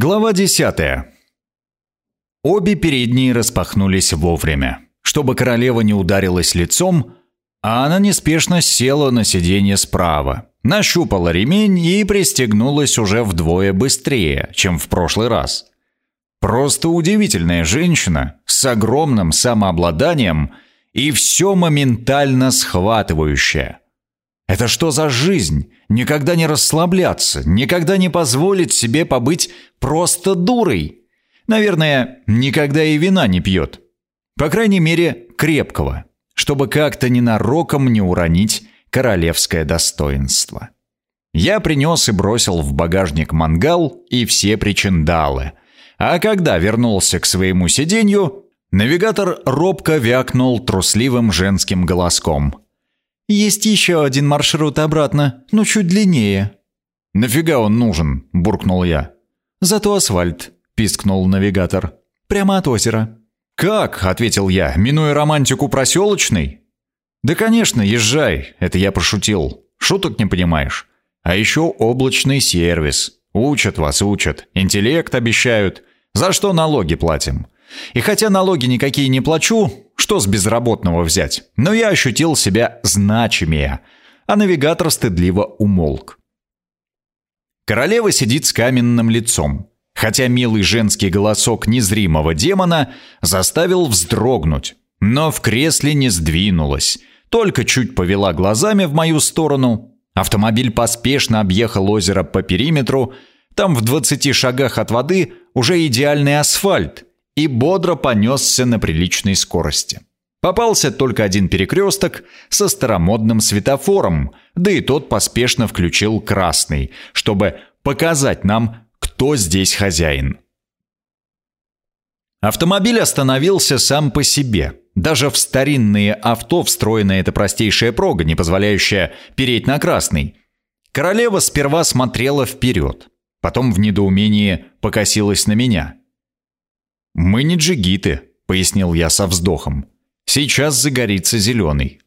Глава 10. Обе передние распахнулись вовремя, чтобы королева не ударилась лицом, а она неспешно села на сиденье справа, нащупала ремень и пристегнулась уже вдвое быстрее, чем в прошлый раз. Просто удивительная женщина с огромным самообладанием и все моментально схватывающее. Это что за жизнь? Никогда не расслабляться, никогда не позволить себе побыть просто дурой. Наверное, никогда и вина не пьет. По крайней мере, крепкого, чтобы как-то ненароком не уронить королевское достоинство. Я принес и бросил в багажник мангал и все причиндалы. А когда вернулся к своему сиденью, навигатор робко вякнул трусливым женским голоском. «Есть еще один маршрут обратно, но чуть длиннее». «Нафига он нужен?» – буркнул я. «Зато асфальт», – пискнул навигатор. «Прямо от озера». «Как?» – ответил я, минуя романтику проселочной. «Да, конечно, езжай, это я пошутил. Шуток не понимаешь. А еще облачный сервис. Учат вас, учат. Интеллект обещают. За что налоги платим? И хотя налоги никакие не плачу, что с безработного взять? Но я ощутил себя значимее, а навигатор стыдливо умолк. Королева сидит с каменным лицом, хотя милый женский голосок незримого демона заставил вздрогнуть, но в кресле не сдвинулась, только чуть повела глазами в мою сторону. Автомобиль поспешно объехал озеро по периметру, там в 20 шагах от воды уже идеальный асфальт, и бодро понесся на приличной скорости. Попался только один перекресток со старомодным светофором, да и тот поспешно включил красный, чтобы показать нам, кто здесь хозяин. Автомобиль остановился сам по себе. Даже в старинные авто встроена эта простейшая прога, не позволяющая переть на красный. Королева сперва смотрела вперед, потом в недоумении покосилась на меня. «Мы не джигиты», — пояснил я со вздохом. «Сейчас загорится зеленый».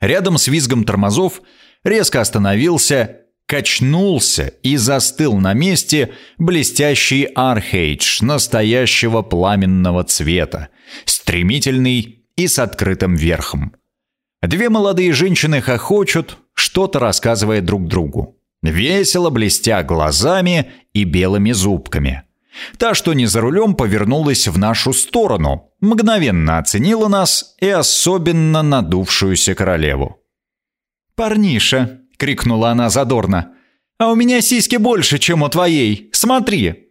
Рядом с визгом тормозов резко остановился качнулся и застыл на месте блестящий архейдж настоящего пламенного цвета, стремительный и с открытым верхом. Две молодые женщины хохочут, что-то рассказывая друг другу, весело блестя глазами и белыми зубками. Та, что не за рулем, повернулась в нашу сторону, мгновенно оценила нас и особенно надувшуюся королеву. «Парниша», — крикнула она задорно. «А у меня сиськи больше, чем у твоей. Смотри!»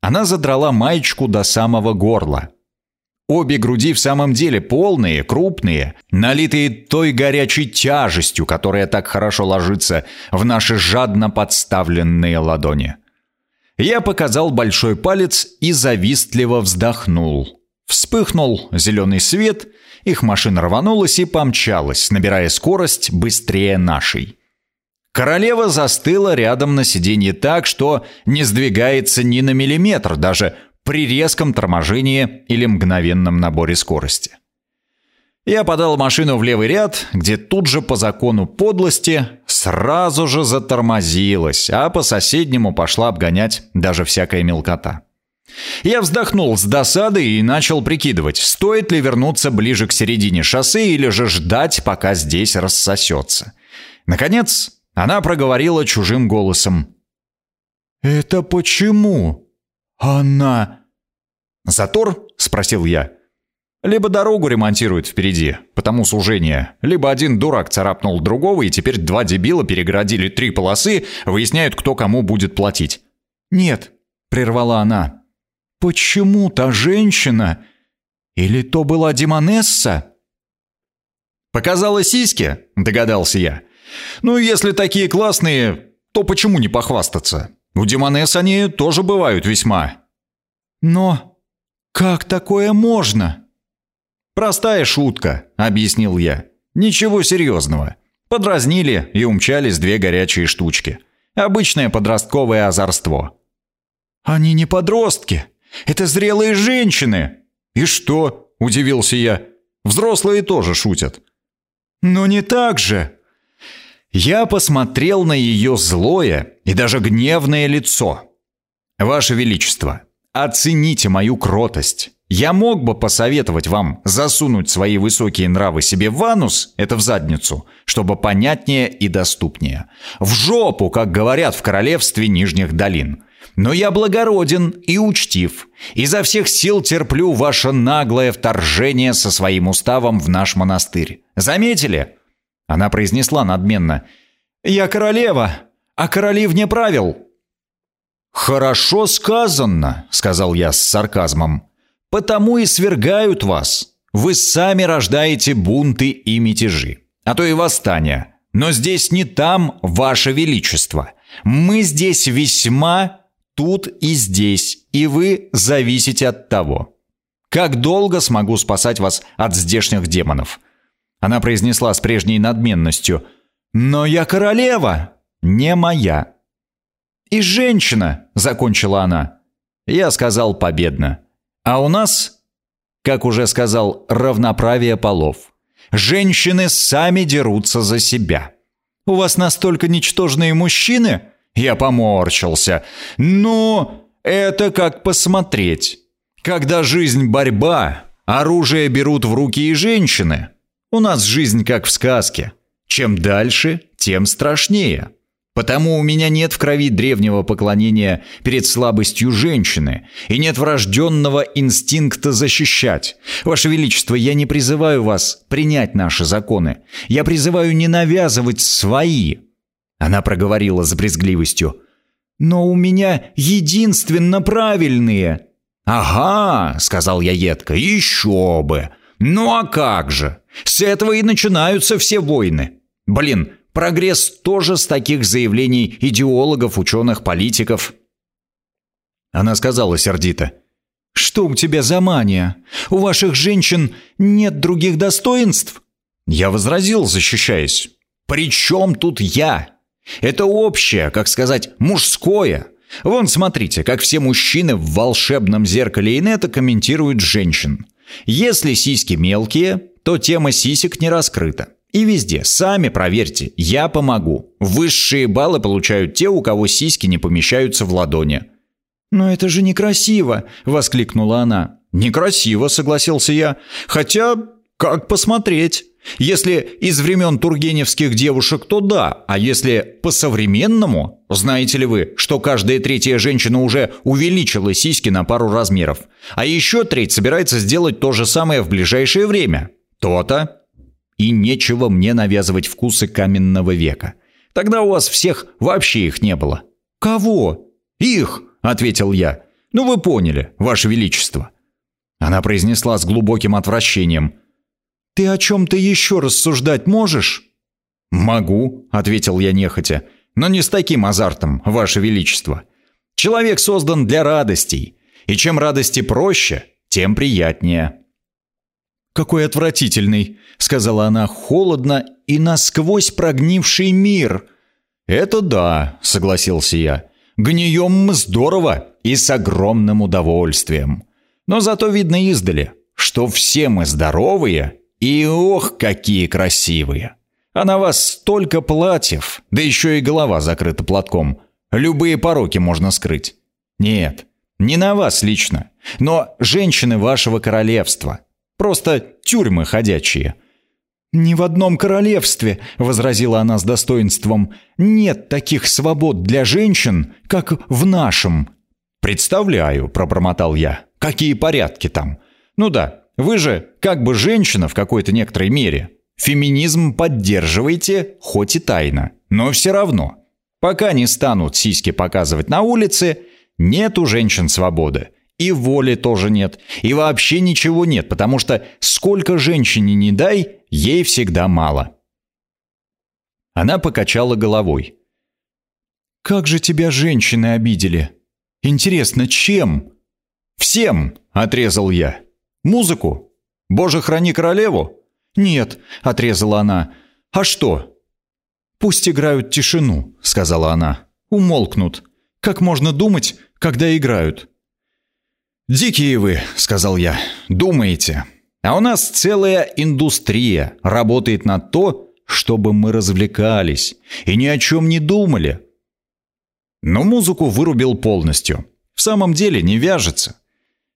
Она задрала маечку до самого горла. Обе груди в самом деле полные, крупные, налитые той горячей тяжестью, которая так хорошо ложится в наши жадно подставленные ладони. Я показал большой палец и завистливо вздохнул. Вспыхнул зеленый свет, их машина рванулась и помчалась, набирая скорость быстрее нашей. Королева застыла рядом на сиденье так, что не сдвигается ни на миллиметр, даже при резком торможении или мгновенном наборе скорости. Я подал машину в левый ряд, где тут же по закону подлости сразу же затормозилась, а по соседнему пошла обгонять даже всякая мелкота. Я вздохнул с досадой и начал прикидывать, стоит ли вернуться ближе к середине шоссе или же ждать, пока здесь рассосется. Наконец, она проговорила чужим голосом. «Это почему? Она...» «Затор?» — спросил я. «Либо дорогу ремонтируют впереди, потому сужение, либо один дурак царапнул другого, и теперь два дебила перегородили три полосы, выясняют, кто кому будет платить». «Нет», — прервала она, Почему та женщина? Или то была Демонесса? Показала сиськи, догадался я. Ну, если такие классные, то почему не похвастаться? У Демонесс они тоже бывают весьма. Но как такое можно? Простая шутка, объяснил я. Ничего серьезного. Подразнили и умчались две горячие штучки. Обычное подростковое озорство. Они не подростки, это зрелые женщины!» «И что?» – удивился я. «Взрослые тоже шутят». «Но не так же!» Я посмотрел на ее злое и даже гневное лицо. «Ваше Величество, оцените мою кротость. Я мог бы посоветовать вам засунуть свои высокие нравы себе в анус, это в задницу, чтобы понятнее и доступнее. В жопу, как говорят в королевстве Нижних долин. Но я благороден и учтив. Изо всех сил терплю ваше наглое вторжение со своим уставом в наш монастырь. Заметили?» Она произнесла надменно. «Я королева, а короли вне правил». «Хорошо сказано», — сказал я с сарказмом. Потому и свергают вас. Вы сами рождаете бунты и мятежи, а то и восстания. Но здесь не там, ваше величество. Мы здесь весьма тут и здесь, и вы зависите от того. Как долго смогу спасать вас от здешних демонов?» Она произнесла с прежней надменностью. «Но я королева, не моя». «И женщина», — закончила она. Я сказал победно. А у нас, как уже сказал, равноправие полов. Женщины сами дерутся за себя. У вас настолько ничтожные мужчины? Я поморщился. Ну, это как посмотреть. Когда жизнь борьба, оружие берут в руки и женщины. У нас жизнь как в сказке. Чем дальше, тем страшнее. Потому у меня нет в крови древнего поклонения перед слабостью женщины и нет врожденного инстинкта защищать. Ваше Величество, я не призываю вас принять наши законы. Я призываю не навязывать свои». Она проговорила с брезгливостью. «Но у меня единственно правильные». «Ага», — сказал я едко, — «еще бы! Ну а как же? С этого и начинаются все войны. Блин, Прогресс тоже с таких заявлений идеологов, ученых, политиков. Она сказала сердито. «Что у тебя за мания? У ваших женщин нет других достоинств?» Я возразил, защищаясь. «При чем тут я? Это общее, как сказать, мужское. Вон, смотрите, как все мужчины в волшебном зеркале инета комментируют женщин. Если сиськи мелкие, то тема сисек не раскрыта. И везде, сами проверьте, я помогу. Высшие баллы получают те, у кого сиськи не помещаются в ладони. «Но это же некрасиво!» — воскликнула она. «Некрасиво», — согласился я. «Хотя, как посмотреть? Если из времен тургеневских девушек, то да, а если по-современному, знаете ли вы, что каждая третья женщина уже увеличила сиськи на пару размеров, а еще треть собирается сделать то же самое в ближайшее время? То-то и нечего мне навязывать вкусы каменного века. Тогда у вас всех вообще их не было». «Кого?» «Их», — ответил я. «Ну вы поняли, ваше величество». Она произнесла с глубоким отвращением. «Ты о чем-то еще рассуждать можешь?» «Могу», — ответил я нехотя, «но не с таким азартом, ваше величество. Человек создан для радостей, и чем радости проще, тем приятнее». «Какой отвратительный!» — сказала она холодно и насквозь прогнивший мир. «Это да», — согласился я. «Гнием мы здорово и с огромным удовольствием. Но зато видно издали, что все мы здоровые и ох, какие красивые. А на вас столько платьев, да еще и голова закрыта платком. Любые пороки можно скрыть. Нет, не на вас лично, но женщины вашего королевства, Просто тюрьмы ходячие». «Ни в одном королевстве», — возразила она с достоинством, «нет таких свобод для женщин, как в нашем». «Представляю», — пробормотал я, — «какие порядки там?» «Ну да, вы же как бы женщина в какой-то некоторой мере. Феминизм поддерживаете, хоть и тайно, но все равно. Пока не станут сиськи показывать на улице, нет у женщин свободы. И воли тоже нет. И вообще ничего нет, потому что сколько женщине не дай, ей всегда мало. Она покачала головой. «Как же тебя женщины обидели? Интересно, чем?» «Всем!» — отрезал я. «Музыку? Боже, храни королеву?» «Нет», — отрезала она. «А что?» «Пусть играют тишину», — сказала она. «Умолкнут. Как можно думать, когда играют?» «Дикие вы», — сказал я, — «думаете. А у нас целая индустрия работает на то, чтобы мы развлекались и ни о чем не думали. Но музыку вырубил полностью. В самом деле не вяжется.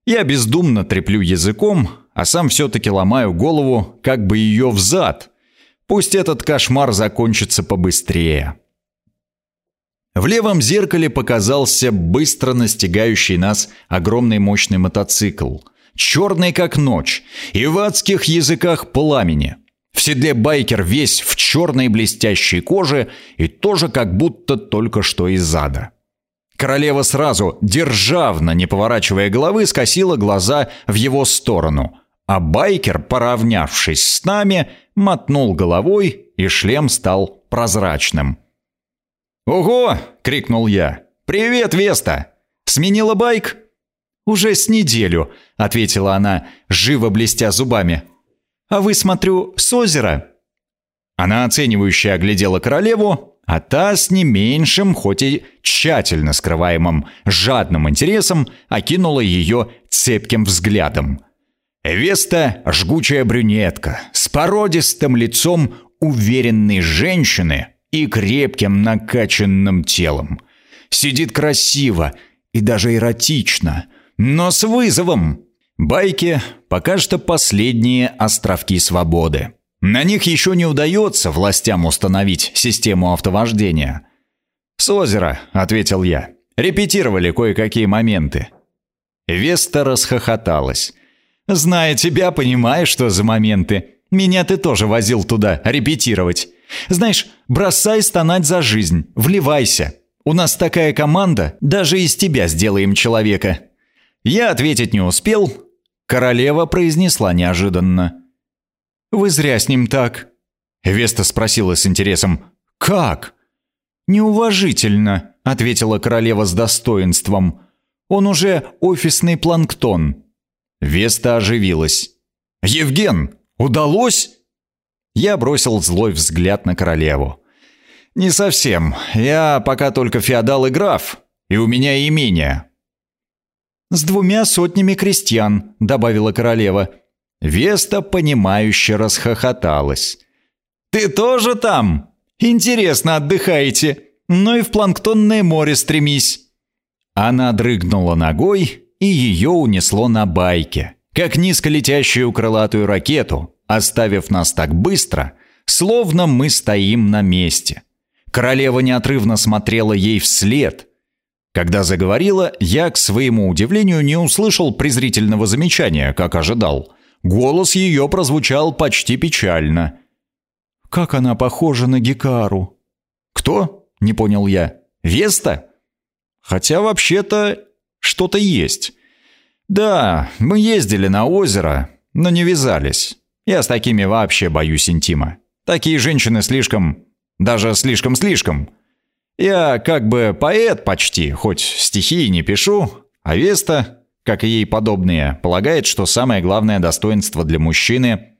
Я бездумно треплю языком, а сам все-таки ломаю голову, как бы ее взад. Пусть этот кошмар закончится побыстрее. В левом зеркале показался быстро настигающий нас огромный мощный мотоцикл. Черный как ночь и в адских языках пламени. В седле байкер весь в черной блестящей коже и тоже как будто только что из ада. Королева сразу, державно, не поворачивая головы, скосила глаза в его сторону, а байкер, поравнявшись с нами, мотнул головой, и шлем стал прозрачным. «Ого!» — крикнул я. «Привет, Веста! Сменила байк?» «Уже с неделю», — ответила она, живо блестя зубами. «А вы, смотрю, с озера?» Она оценивающе оглядела королеву, а та с не меньшим, хоть и тщательно скрываемым, жадным интересом окинула ее цепким взглядом. Веста — жгучая брюнетка, с породистым лицом уверенной женщины и крепким накачанным телом. Сидит красиво и даже эротично, но с вызовом. Байки — пока что последние островки свободы. На них еще не удается властям установить систему автовождения. «С озера», — ответил я. «Репетировали кое-какие моменты». Веста расхохоталась. «Зная тебя, понимаю, что за моменты. Меня ты тоже возил туда репетировать. Знаешь, бросай стонать за жизнь, вливайся. У нас такая команда, даже из тебя сделаем человека». Я ответить не успел. Королева произнесла неожиданно. Вы зря с ним так». Веста спросила с интересом. «Как?» «Неуважительно», — ответила королева с достоинством. «Он уже офисный планктон». Веста оживилась. «Евген, удалось?» Я бросил злой взгляд на королеву. «Не совсем. Я пока только феодал и граф, и у меня имение». «С двумя сотнями крестьян», — добавила королева. Веста, понимающе расхохоталась. «Ты тоже там? Интересно отдыхаете. Ну и в планктонное море стремись». Она дрыгнула ногой, и ее унесло на байке, как низко летящую крылатую ракету, оставив нас так быстро, словно мы стоим на месте. Королева неотрывно смотрела ей вслед. Когда заговорила, я, к своему удивлению, не услышал презрительного замечания, как ожидал – Голос ее прозвучал почти печально. «Как она похожа на Гекару!» «Кто?» — не понял я. «Веста?» «Хотя вообще-то что-то есть». «Да, мы ездили на озеро, но не вязались. Я с такими вообще боюсь интима. Такие женщины слишком... даже слишком-слишком. Я как бы поэт почти, хоть стихи и не пишу, а Веста как и ей подобные, полагает, что самое главное достоинство для мужчины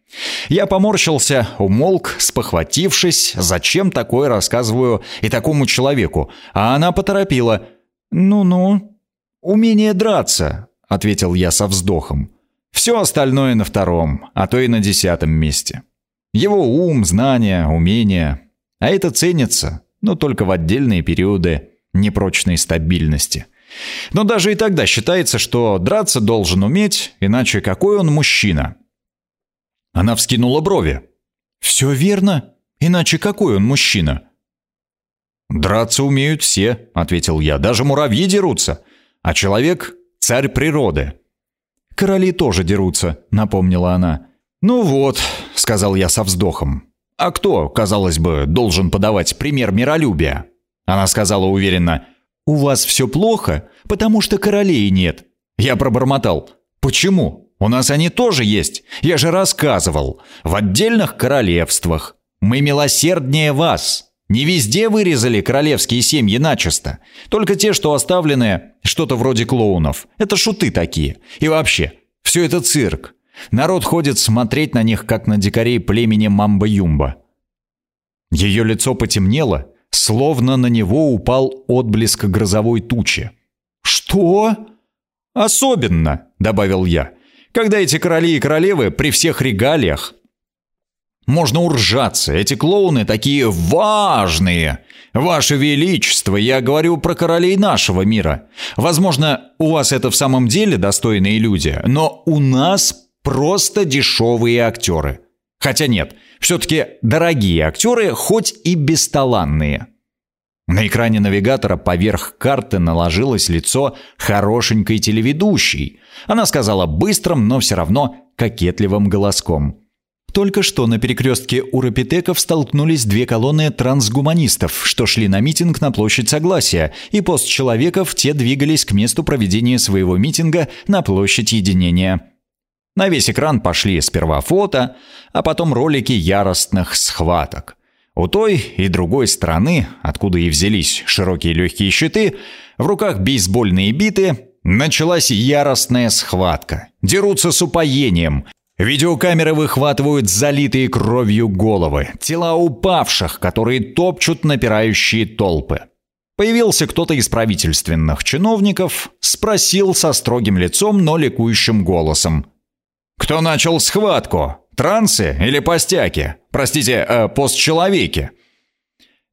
я поморщился, умолк, спохватившись, зачем такое рассказываю и такому человеку, а она поторопила. «Ну-ну, умение драться», — ответил я со вздохом. «Все остальное на втором, а то и на десятом месте. Его ум, знания, умения. А это ценится, но только в отдельные периоды непрочной стабильности». Но даже и тогда считается, что драться должен уметь, иначе какой он мужчина? Она вскинула брови. «Все верно. Иначе какой он мужчина?» «Драться умеют все», — ответил я. «Даже муравьи дерутся. А человек — царь природы». «Короли тоже дерутся», — напомнила она. «Ну вот», — сказал я со вздохом. «А кто, казалось бы, должен подавать пример миролюбия?» Она сказала уверенно. «У вас все плохо, потому что королей нет». Я пробормотал. «Почему? У нас они тоже есть. Я же рассказывал. В отдельных королевствах. Мы милосерднее вас. Не везде вырезали королевские семьи начисто. Только те, что оставлены, что-то вроде клоунов. Это шуты такие. И вообще, все это цирк. Народ ходит смотреть на них, как на дикарей племени Мамба-Юмба». Ее лицо потемнело, Словно на него упал отблеск грозовой тучи. «Что?» «Особенно», — добавил я, «когда эти короли и королевы при всех регалиях Можно уржаться, эти клоуны такие важные. Ваше Величество, я говорю про королей нашего мира. Возможно, у вас это в самом деле достойные люди, но у нас просто дешевые актеры. Хотя нет, все-таки дорогие актеры, хоть и бесталанные. На экране навигатора поверх карты наложилось лицо хорошенькой телеведущей. Она сказала быстрым, но все равно кокетливым голоском. Только что на перекрестке Уропитеков столкнулись две колонны трансгуманистов, что шли на митинг на площадь Согласия, и постчеловеков те двигались к месту проведения своего митинга на площадь Единения. На весь экран пошли сперва фото, а потом ролики яростных схваток. У той и другой стороны, откуда и взялись широкие легкие щиты, в руках бейсбольные биты, началась яростная схватка. Дерутся с упоением. Видеокамеры выхватывают залитые кровью головы, тела упавших, которые топчут напирающие толпы. Появился кто-то из правительственных чиновников, спросил со строгим лицом, но ликующим голосом. «Кто начал схватку? Трансы или постяки? Простите, э, постчеловеки?»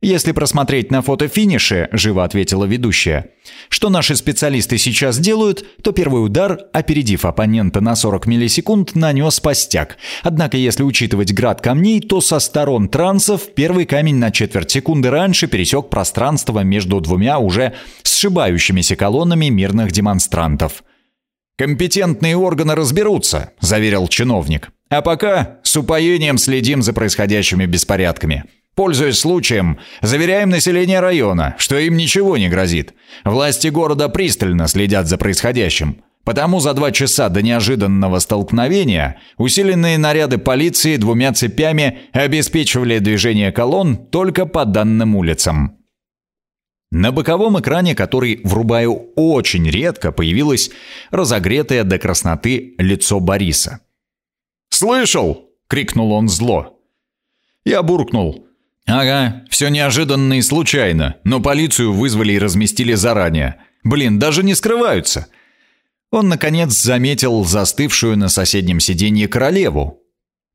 «Если просмотреть на фото финише», — живо ответила ведущая, «что наши специалисты сейчас делают, то первый удар, опередив оппонента на 40 миллисекунд, нанес постяк. Однако, если учитывать град камней, то со сторон трансов первый камень на четверть секунды раньше пересек пространство между двумя уже сшибающимися колоннами мирных демонстрантов». «Компетентные органы разберутся», — заверил чиновник. «А пока с упоением следим за происходящими беспорядками». Пользуясь случаем, заверяем население района, что им ничего не грозит. Власти города пристально следят за происходящим. Потому за два часа до неожиданного столкновения усиленные наряды полиции двумя цепями обеспечивали движение колонн только по данным улицам. На боковом экране, который врубаю очень редко, появилось разогретое до красноты лицо Бориса. «Слышал!» — крикнул он зло. Я буркнул. «Ага, все неожиданно и случайно, но полицию вызвали и разместили заранее. Блин, даже не скрываются». Он, наконец, заметил застывшую на соседнем сиденье королеву.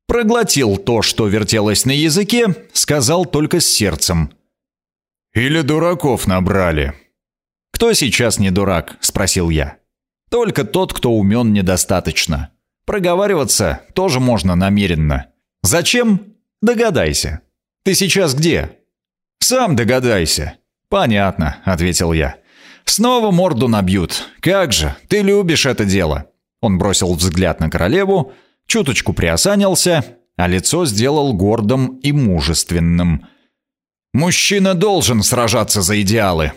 Проглотил то, что вертелось на языке, сказал только с сердцем. «Или дураков набрали?» «Кто сейчас не дурак?» – спросил я. «Только тот, кто умен недостаточно. Проговариваться тоже можно намеренно. Зачем? Догадайся». Ты сейчас где?» «Сам догадайся». «Понятно», — ответил я. «Снова морду набьют. Как же, ты любишь это дело». Он бросил взгляд на королеву, чуточку приосанился, а лицо сделал гордым и мужественным. «Мужчина должен сражаться за идеалы»,